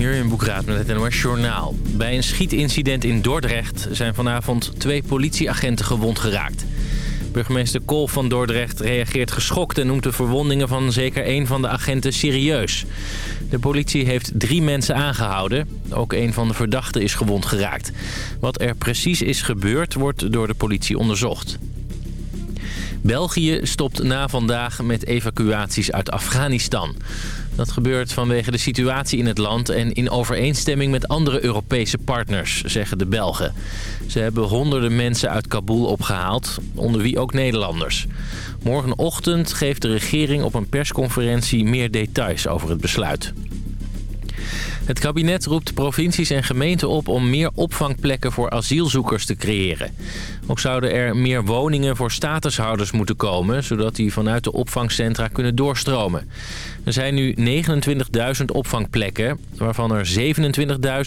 Hier in Boekraad met het NOS Journaal. Bij een schietincident in Dordrecht zijn vanavond twee politieagenten gewond geraakt. Burgemeester Kool van Dordrecht reageert geschokt en noemt de verwondingen van zeker één van de agenten serieus. De politie heeft drie mensen aangehouden. Ook een van de verdachten is gewond geraakt. Wat er precies is gebeurd wordt door de politie onderzocht. België stopt na vandaag met evacuaties uit Afghanistan. Dat gebeurt vanwege de situatie in het land en in overeenstemming met andere Europese partners, zeggen de Belgen. Ze hebben honderden mensen uit Kabul opgehaald, onder wie ook Nederlanders. Morgenochtend geeft de regering op een persconferentie meer details over het besluit. Het kabinet roept provincies en gemeenten op om meer opvangplekken voor asielzoekers te creëren. Ook zouden er meer woningen voor statushouders moeten komen... zodat die vanuit de opvangcentra kunnen doorstromen. Er zijn nu 29.000 opvangplekken, waarvan er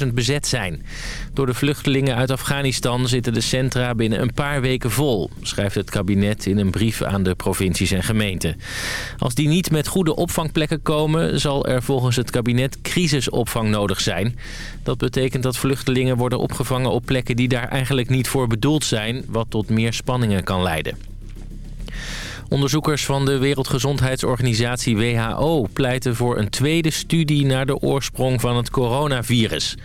27.000 bezet zijn. Door de vluchtelingen uit Afghanistan zitten de centra binnen een paar weken vol... schrijft het kabinet in een brief aan de provincies en gemeenten. Als die niet met goede opvangplekken komen... zal er volgens het kabinet crisisopvang nodig zijn. Dat betekent dat vluchtelingen worden opgevangen op plekken die daar eigenlijk niet voor bedoeld zijn... wat tot meer spanningen kan leiden. Onderzoekers van de Wereldgezondheidsorganisatie WHO pleiten voor een tweede studie naar de oorsprong van het coronavirus.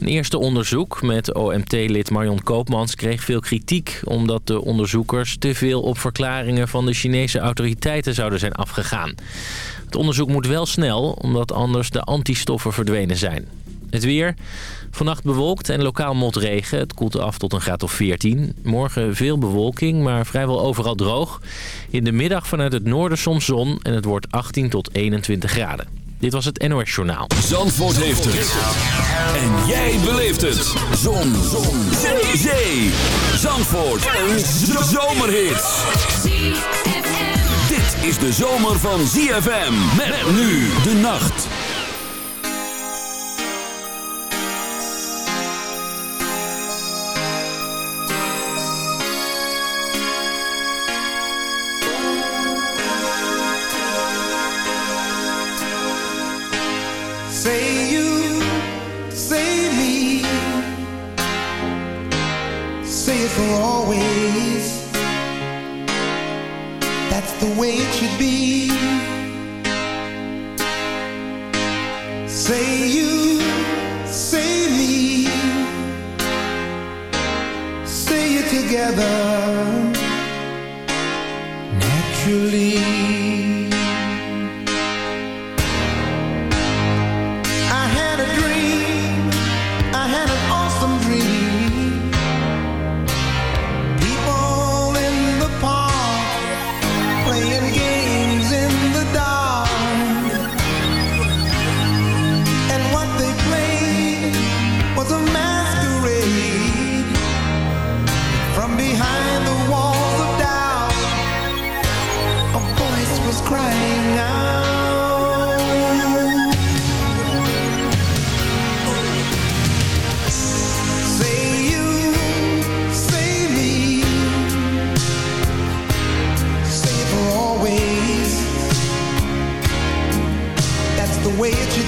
Een eerste onderzoek met OMT-lid Marion Koopmans kreeg veel kritiek... omdat de onderzoekers te veel op verklaringen van de Chinese autoriteiten zouden zijn afgegaan. Het onderzoek moet wel snel, omdat anders de antistoffen verdwenen zijn. Het weer. Vannacht bewolkt en lokaal motregen. Het koelt af tot een graad of 14. Morgen veel bewolking, maar vrijwel overal droog. In de middag vanuit het noorden soms zon en het wordt 18 tot 21 graden. Dit was het NOS Journaal. Zandvoort heeft het. En jij beleeft het. Zon. zon. Zee. Zee. Zandvoort. Een zomerhit. Dit is de zomer van ZFM. Met nu de nacht.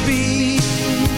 Be.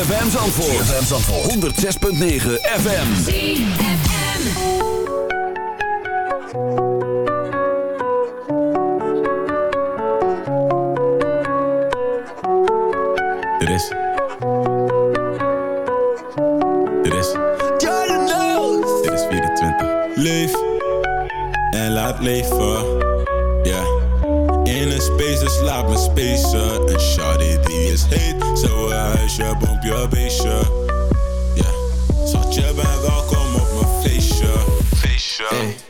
ZFM Zandvoort. ZFM Zandvoort. 106.9 FM. ZFM. Dit is. Dit is. Dit is 24. Leef. En laat leven. Ja. Yeah in een space, dus laat me spacen. En shawty die is heet, zo een huisje, bomp je beestje. Ja, yeah. schat je bent welkom op mijn feestje. Feestje. Hey.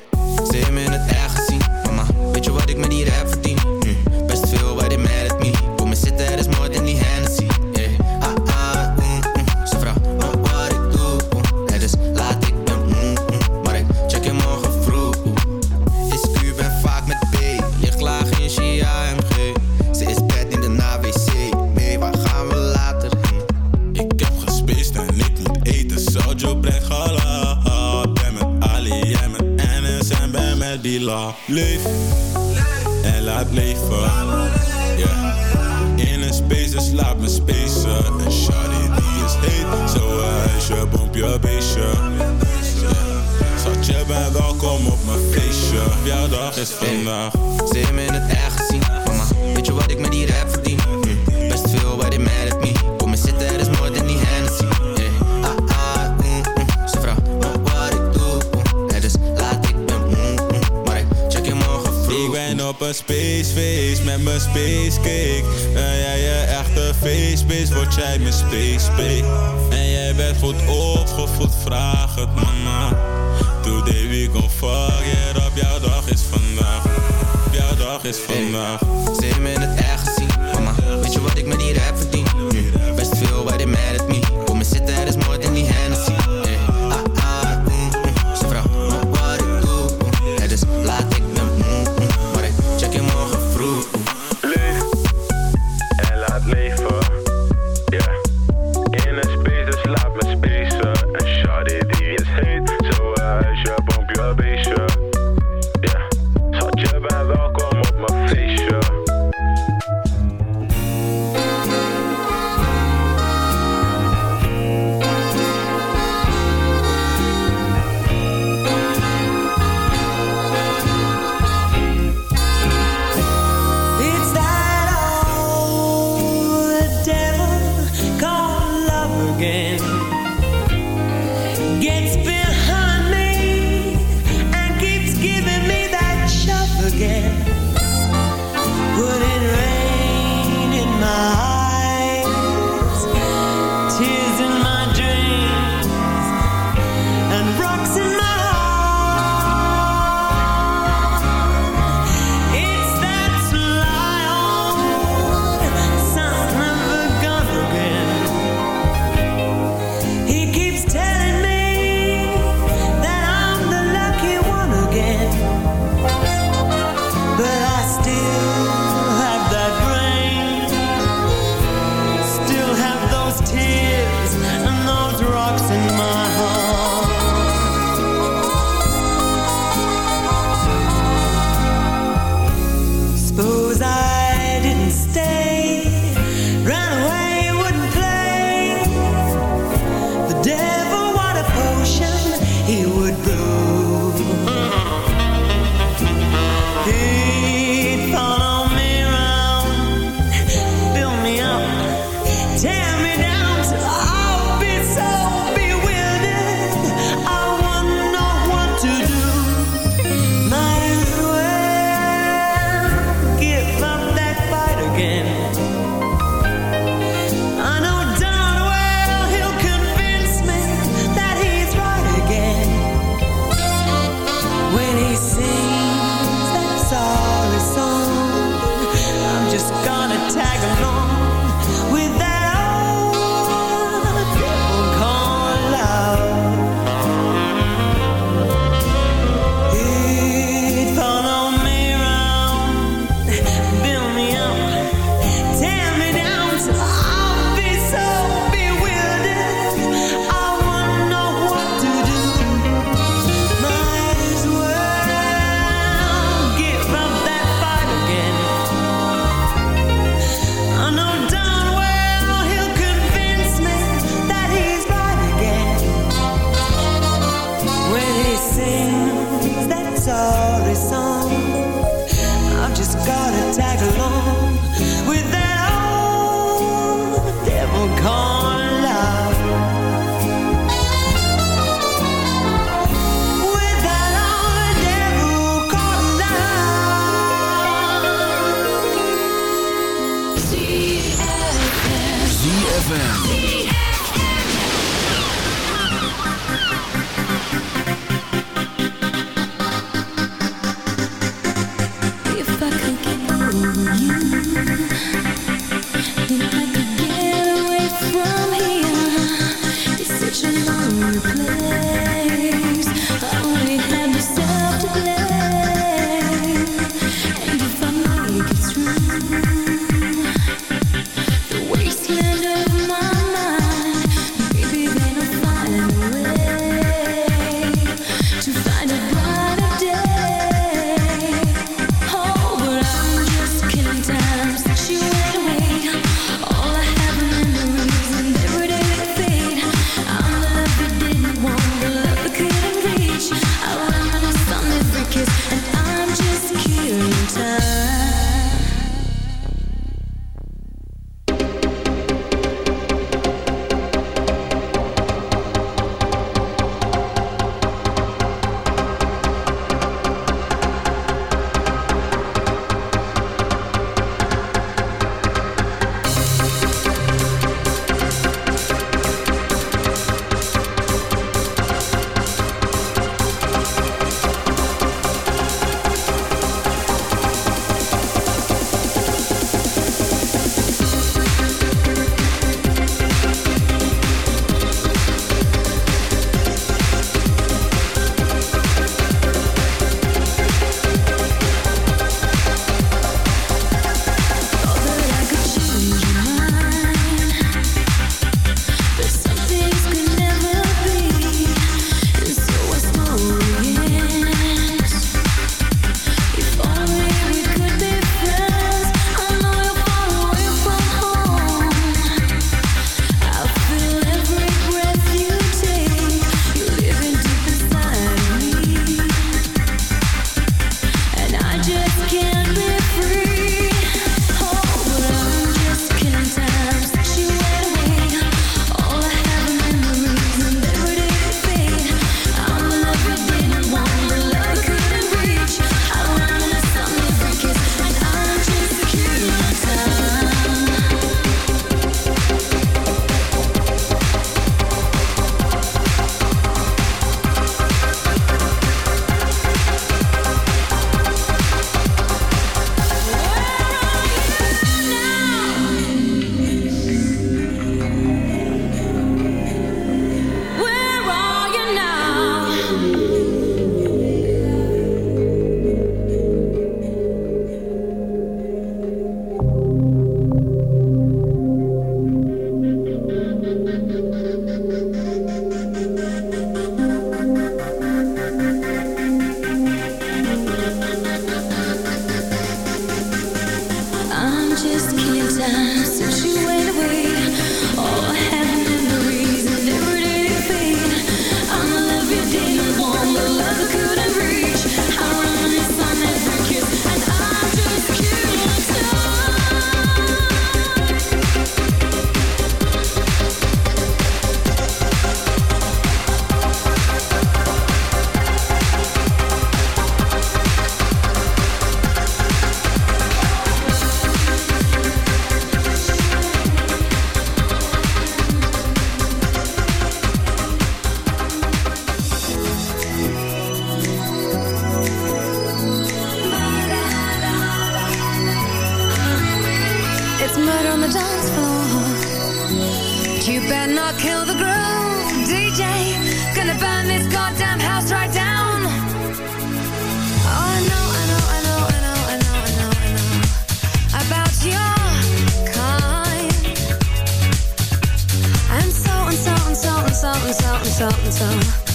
something, something.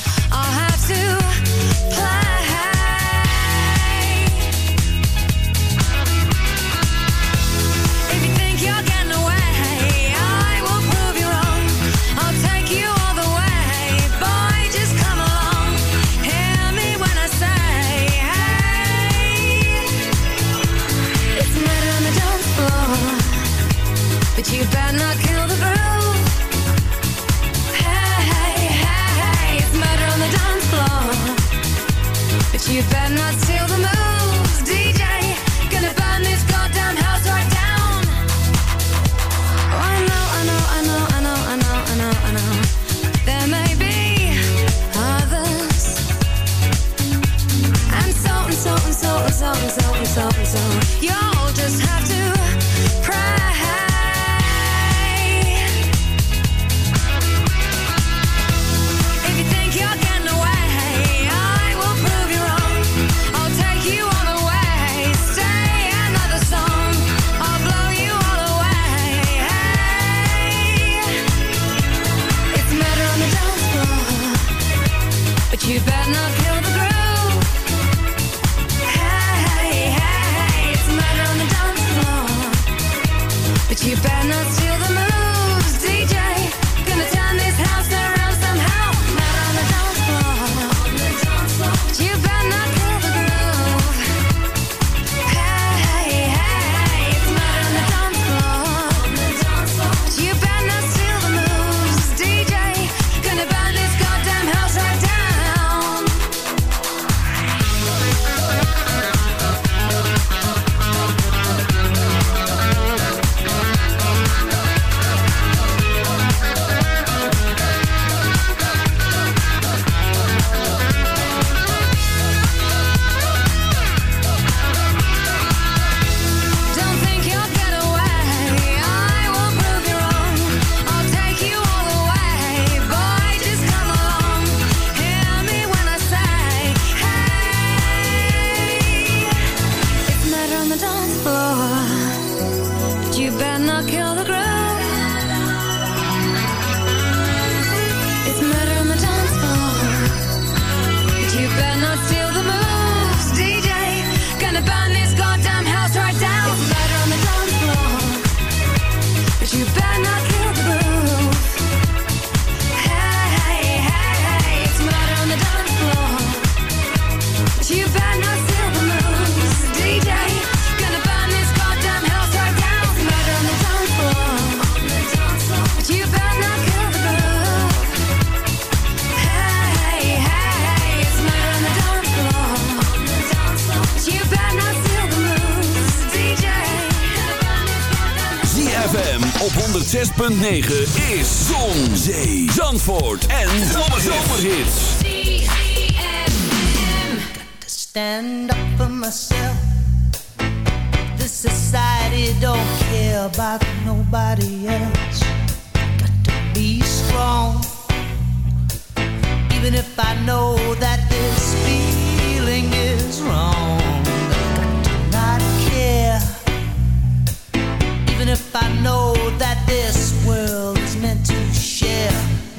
is Zon, Zee, Zandvoort en Zomerhits. Stand up for myself. This society don't care about nobody else. Got to be strong. Even if I know that this feeling is wrong.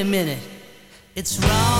A minute, it's wrong.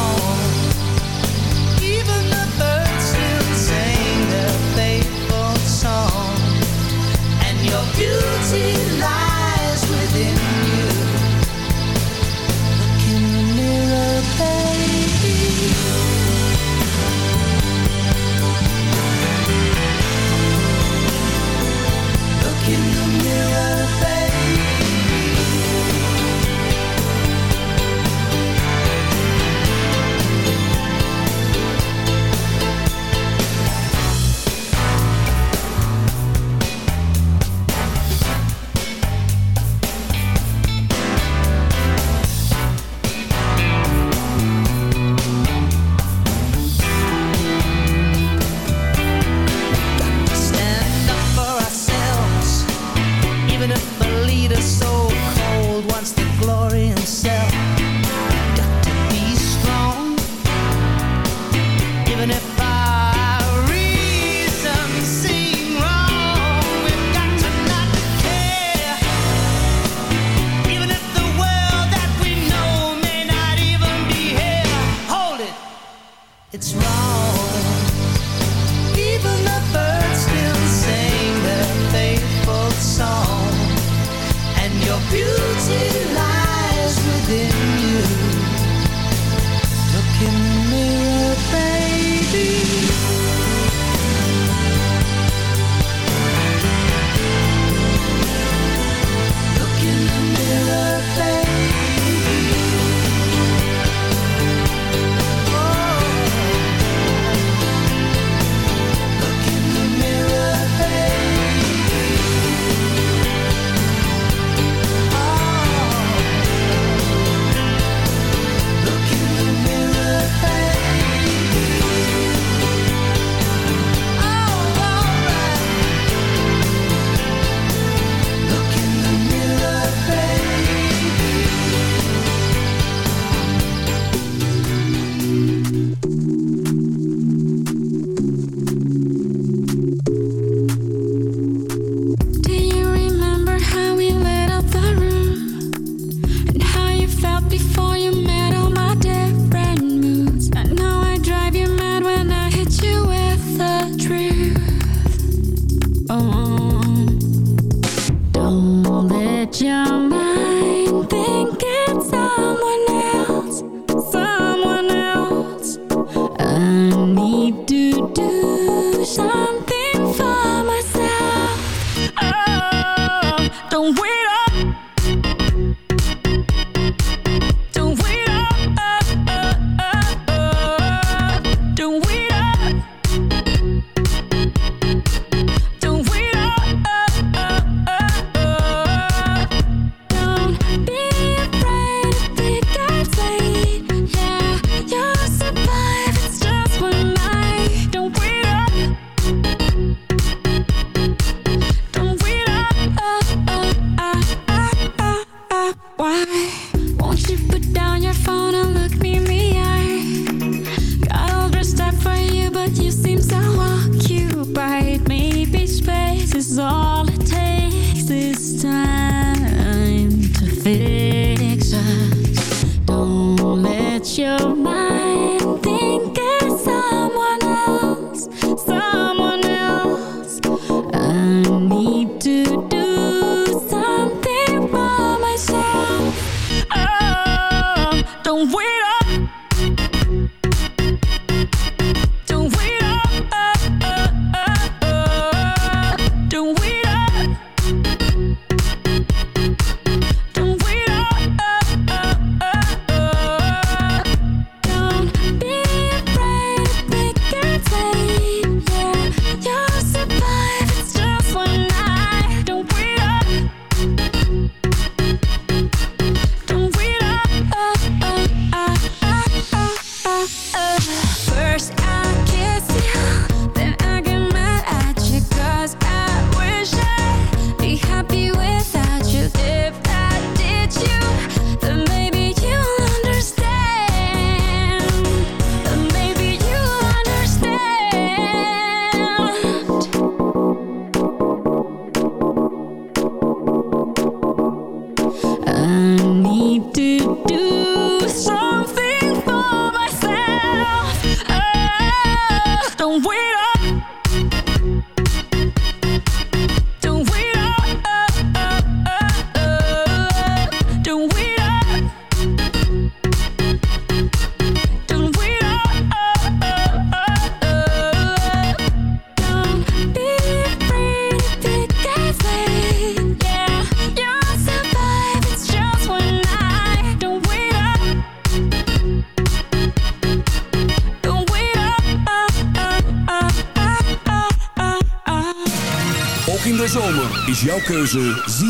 keuze ZFM.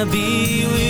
wanna be with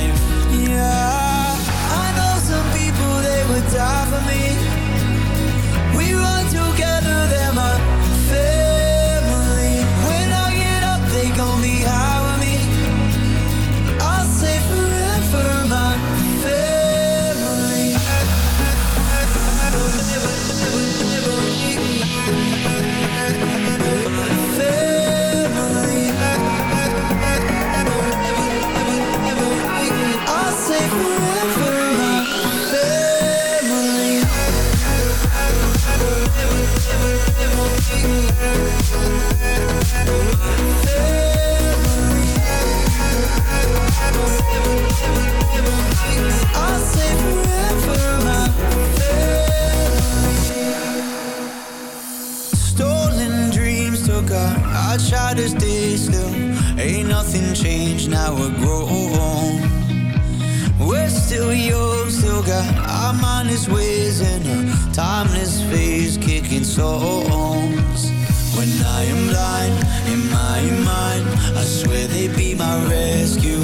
mindless ways And a timeless phase kicking songs. When I am blind in my mind I swear they be my rescue,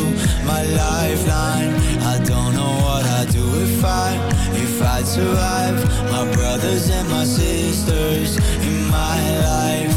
my lifeline. I don't know what I'd do if I, if I'd survive. My brothers and my sisters in my life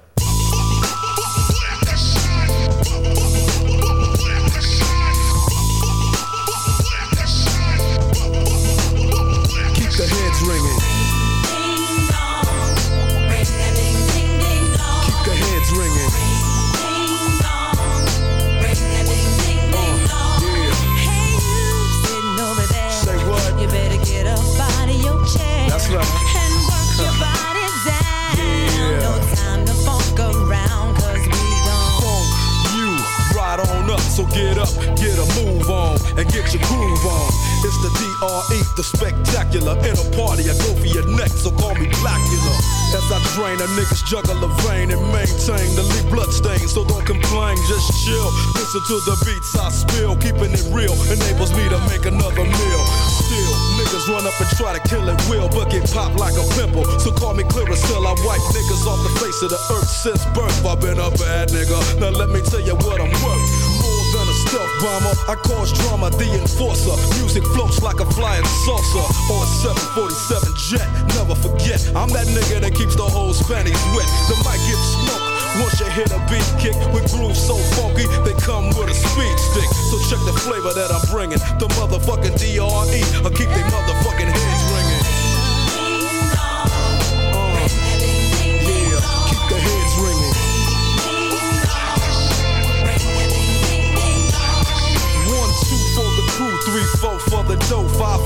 Wipe niggas off the face of the earth since birth. I've been a bad nigga. Now let me tell you what I'm worth. More than a stealth bomber, I cause drama, the enforcer. Music floats like a flying saucer or a 747 jet. Never forget, I'm that nigga that keeps the whole panties wet. The mic gets smoked. Once you hit a beat kick with grooves so funky, they come with a speed stick. So check the flavor that I'm bringing. The motherfucking DRE, I'll keep they motherfucking heads ringing.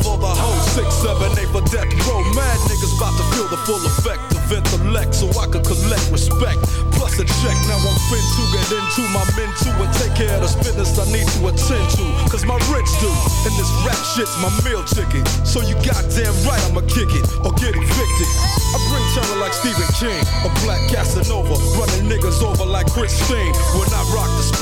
For the whole six, seven, eight for death row. Mad niggas about to feel the full effect of intellect so I could collect respect. Plus a check, now I'm fin to get into my men too and take care of the business I need to attend to. Cause my rich do, and this rap shit's my meal ticket. So you goddamn right I'ma kick it or get evicted. I bring terror like Stephen King, a black Casanova, running niggas over like Christine. When I rock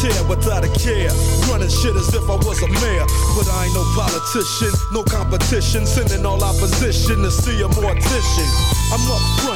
tear without a care. Running shit as if I was a mayor. But I ain't no politician, no competition. Sending all opposition to see a mortician. I'm up front,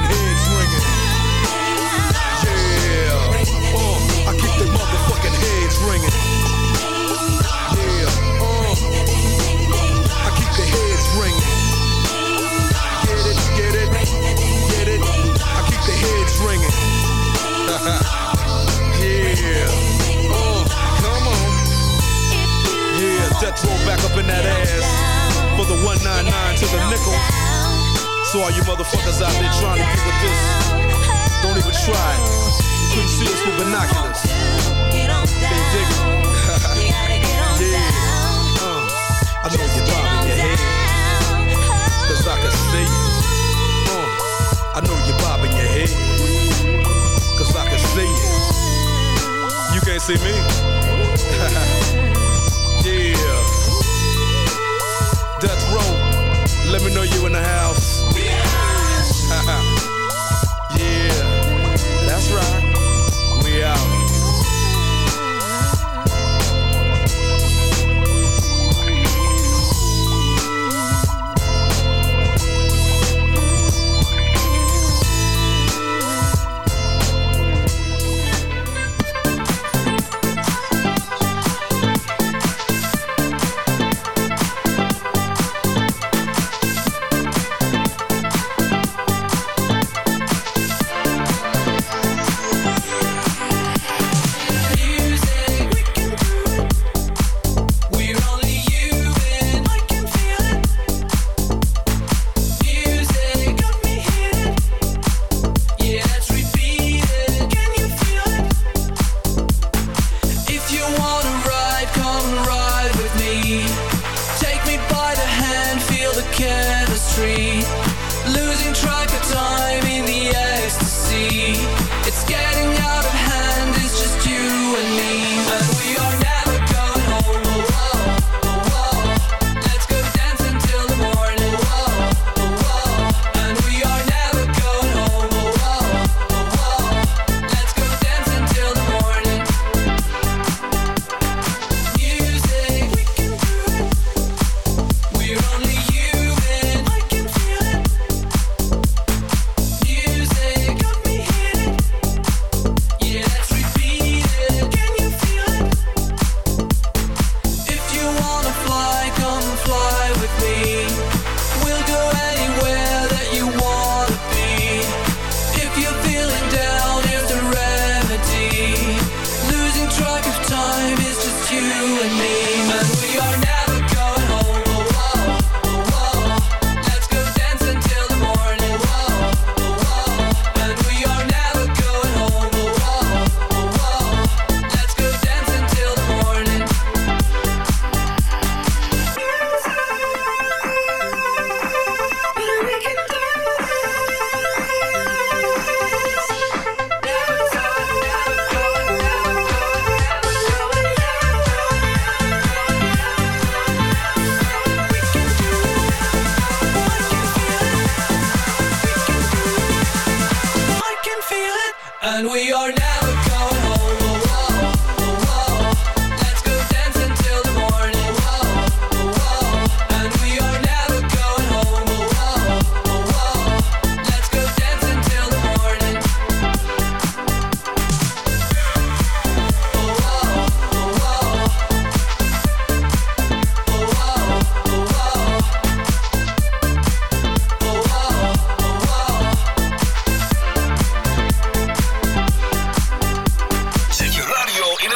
heads ringing. Yeah, uh, I keep they motherfucking heads ringing. Yeah, uh, I keep the heads ringing. Get it, get it, get it. I keep the heads ringing. yeah, uh, come on. Yeah, Death Row back up in that ass for the 199 to the nickel. So all you motherfuckers out there trying to get with this, don't even try. You couldn't see us with binoculars. They dig it. yeah. Uh, I know you're bobbing your head. Cause I can see it. Uh, I know you're bobbing your head. Cause I can see it. You can't see me? yeah. Death row. Let me know you in the house.